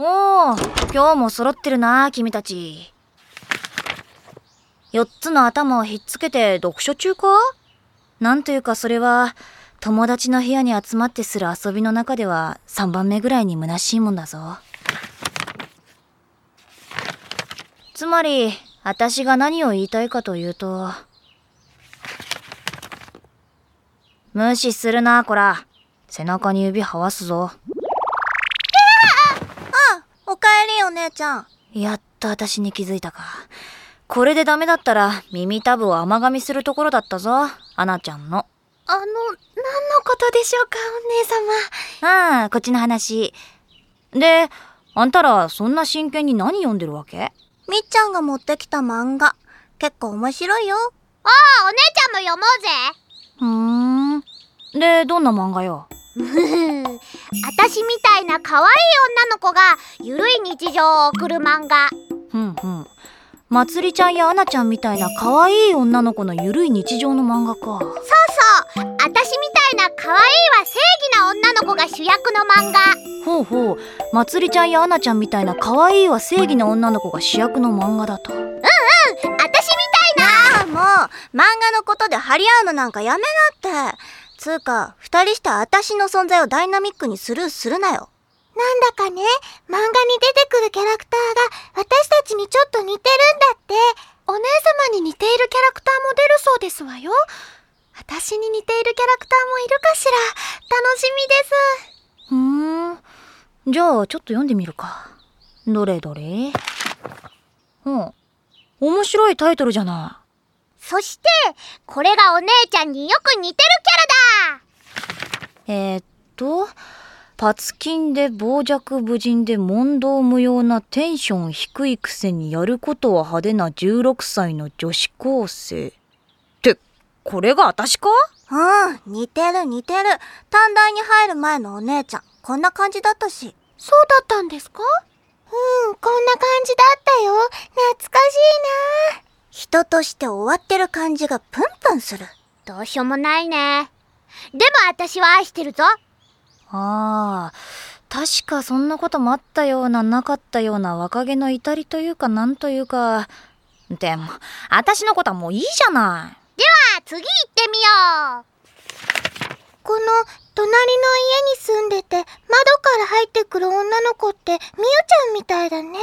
おお、今日も揃ってるな、君たち。四つの頭をひっつけて読書中か？なんというかそれは、友達の部屋に集まってする遊びの中では3番目ぐらいに虚しいもんだぞ。つまり、私が何を言いたいかというと、無視するな、こら。背中に指はわすぞ。あおかえりお姉ちゃん。やっと私に気づいたか。これでダメだったら耳たぶを甘噛みするところだったぞ、アナちゃんの。あの、何のことでしょうか、お姉様。ああ、こっちの話。で、あんたらそんな真剣に何読んでるわけ？みっちゃんが持ってきた漫画。結構面白いよ。ああ、お姉ちゃんも読もうぜ。ふーん。で、どんな漫画よ？私みたいな可愛い女の子がゆるい日常を送る漫画。ふんふん。まつりちゃんやアナちゃんみたいな可愛い女の子のゆるい日常の漫画か。そうそう。私みたいな可愛いは正義な女の子が主役の漫画。ほうほう。まつりちゃんやアナちゃんみたいな可愛いは正義な女の子が主役の漫画だと。うんうん。私みたいな。ああ、もう、漫画のことで張り合うのなんかやめなって。つうか、二人して私の存在をダイナミックにスルーするなよ。なんだかね、漫画に出てくるキャラクターが私たちにちょっと似てるんだって。お姉様に似ているキャラクターも出るそうですわよ。私に似ているキャラクターもいるかしら。楽しみです。ふーん。じゃあ、ちょっと読んでみるか。どれどれうん。面白いタイトルじゃない。そして、これがお姉ちゃんによく似てるキャラだえー、っと、パツキンで傍若無人で問答無用なテンション低いくせにやることは派手な16歳の女子高生。って、これが私か？うん、似てる似てる。短大に入る前のお姉ちゃん、こんな感じだったし。そうだったんですか？うん、こんな感じだったよ。懐かしいな。人として終わってる感じがプンプンする。どうしようもないね。でも私は愛してるぞ。ああ、確かそんなこともあったようななかったような若気の至りというかなんというか。でも、私のことはもういいじゃない。では、次行ってみよう。この、隣の家に住んでて、窓から入ってくる女の子って、みゆちゃんみたいだね。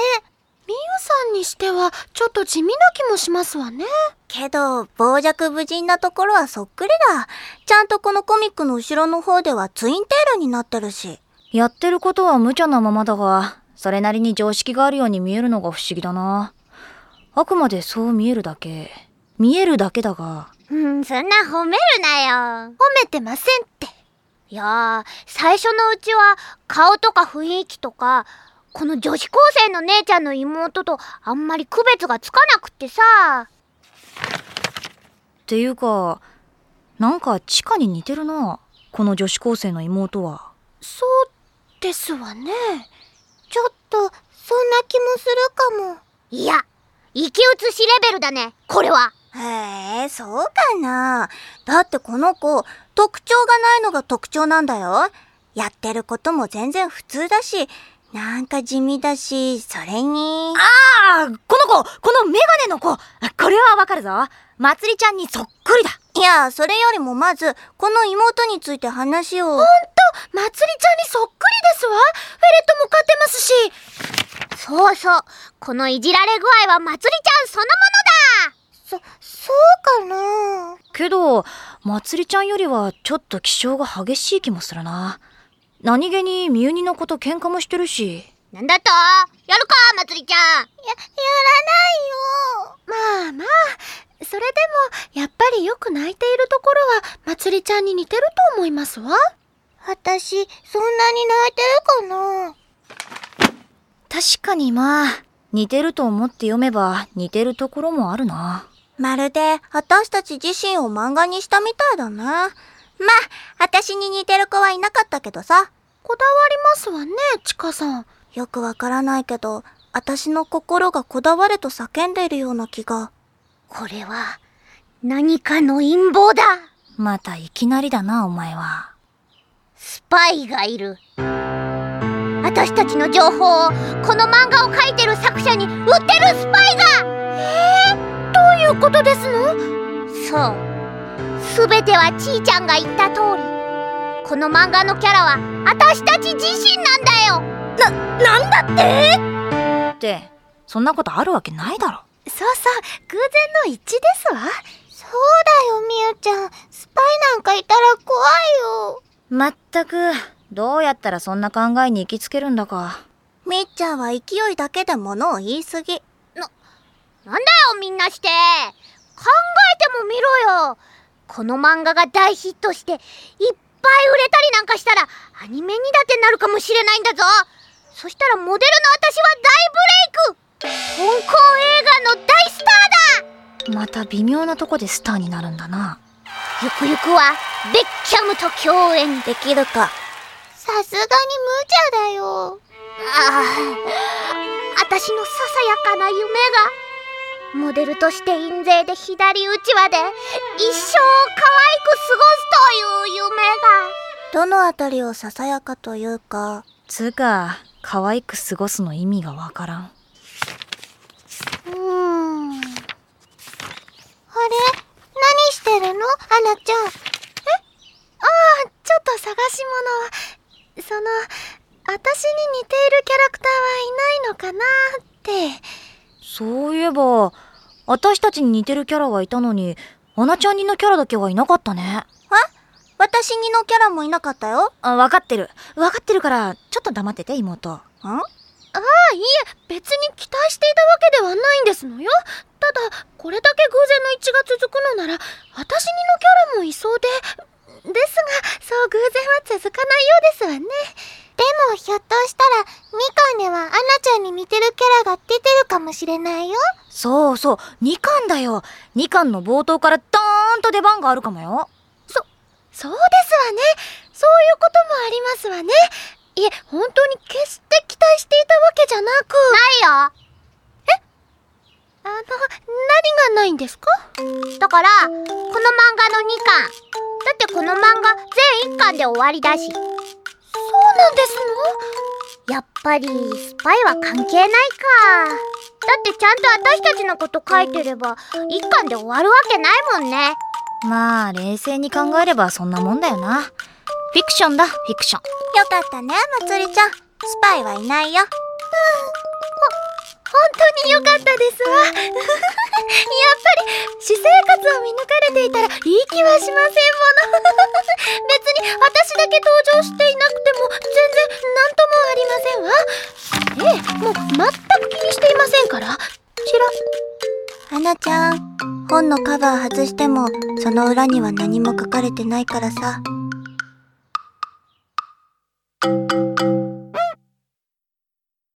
みゆさんにしては、ちょっと地味な気もしますわね。けど、傍若無人なところはそっくりだ。ちゃんとこのコミックの後ろの方ではツインテールになってるし。やってることは無茶なままだが、それなりに常識があるように見えるのが不思議だな。あくまでそう見えるだけ。見えるだけだが。うん、そんな褒めるなよ。褒めてませんって。いやー、最初のうちは顔とか雰囲気とか、この女子高生の姉ちゃんの妹とあんまり区別がつかなくってさ。っていうか、なんか地下に似てるな。この女子高生の妹は。そうですわね。ちょっと、そんな気もするかも。いや、生き写しレベルだね、これは。へえ、そうかな。だってこの子、特徴がないのが特徴なんだよ。やってることも全然普通だし、なんか地味だし、それに。ああこの子このメガネの子。これはわかるぞ。まつりちゃんにそっくりだ。いや、それよりもまず、この妹について話を。ほんと？まつりちゃんにそっくりですわ。フェレットも飼ってますし。そうそう。このいじられ具合はまつりちゃんそのものだ。そ、そうかな？けど、まつりちゃんよりはちょっと気性が激しい気もするな。何気にみゆにのこと喧嘩もしてるし。なんだと？やるか、まつりちゃん。や、やらないよ。まあまあ、それでも、やっぱりよく泣いているところは、まつりちゃんに似てると思いますわ。私、そんなに泣いてるかな確かにまあ、似てると思って読めば似てるところもあるな。まるで、私たち自身を漫画にしたみたいだな。まあ、私に似てる子はいなかったけどさ。こだわりますわね、ちかさん。よくわからないけど、私の心がこだわれと叫んでいるような気が。これは、何かの陰謀だまたいきなりだな、お前は。スパイがいる。私私たちの情報をこの漫画を描いてる作者に売ってるスパイがえー、どういうことですの？そう全てはちーちゃんが言った通りこの漫画のキャラは私たち自身なんだよ。な、なんだって？ってそんなことあるわけないだろ。そうそう偶然の一致ですわ。そうだよみゆちゃん。スパイなんかいたら怖いよ。まったくどうやったらそんな考えに行きつけるんだか。みっちゃんは勢いだけで物を言い過ぎ。な、なんだよみんなして。考えてもみろよ。この漫画が大ヒットしていっぱい売れたりなんかしたらアニメにだってなるかもしれないんだぞ。そしたらモデルの私は大ブレイク。香港映画の大スターだ。また微妙なとこでスターになるんだな。ゆくゆくはベッキャムと共演できるか。さすがに無茶だよ。ああ私のささやかな夢がモデルとして印税で左うちわで一生可愛く過ごすという夢。がどのあたりをささやかというか。つうか可愛く過ごすの意味がわからん。うん。あれ？何してるの？アナちゃん。え？ああちょっと探し物その私に似ているキャラクターはいないのかなって。そういえば私たちに似てるキャラはいたのに、アナちゃん似のキャラだけはいなかったね。え私似のキャラもいなかったよ。あ、わかってる。わかってるから、ちょっと黙ってて、妹。んああ、いいえ、別に期待していたわけではないんですのよ。ただ、これだけ偶然の一致が続くのなら、私似のキャラもいそうで、ですが、そう偶然は続かないようですわね。でも、ひょっとしたら、みかんではアナちゃんに似てるキャラが出てるかもしれないよ。そうそう、2巻だよ。2巻の冒頭からドーンと出番があるかもよ。そ、そうですわね。そういうこともありますわね。いえ、本当に決して期待していたわけじゃなく。ないよ。え？あの、何がないんですか？だから、この漫画の2巻。だってこの漫画全1巻で終わりだし。そうなんですの？やっぱりスパイは関係ないか。だってちゃんと私たちのこと書いてれば一巻で終わるわけないもんね。まあ冷静に考えればそんなもんだよな。フィクションだ、フィクション。よかったね、まつりちゃん。スパイはいないよ。うん。本当に良かったですわ。やっぱり、私生活を見抜かれていたらいい気はしませんもの。別に私だけ登場していなくても全然何ともありませんわ。ええ、もう全くな。ちゃん、本のカバー外しても、その裏には何も書かれてないからさ。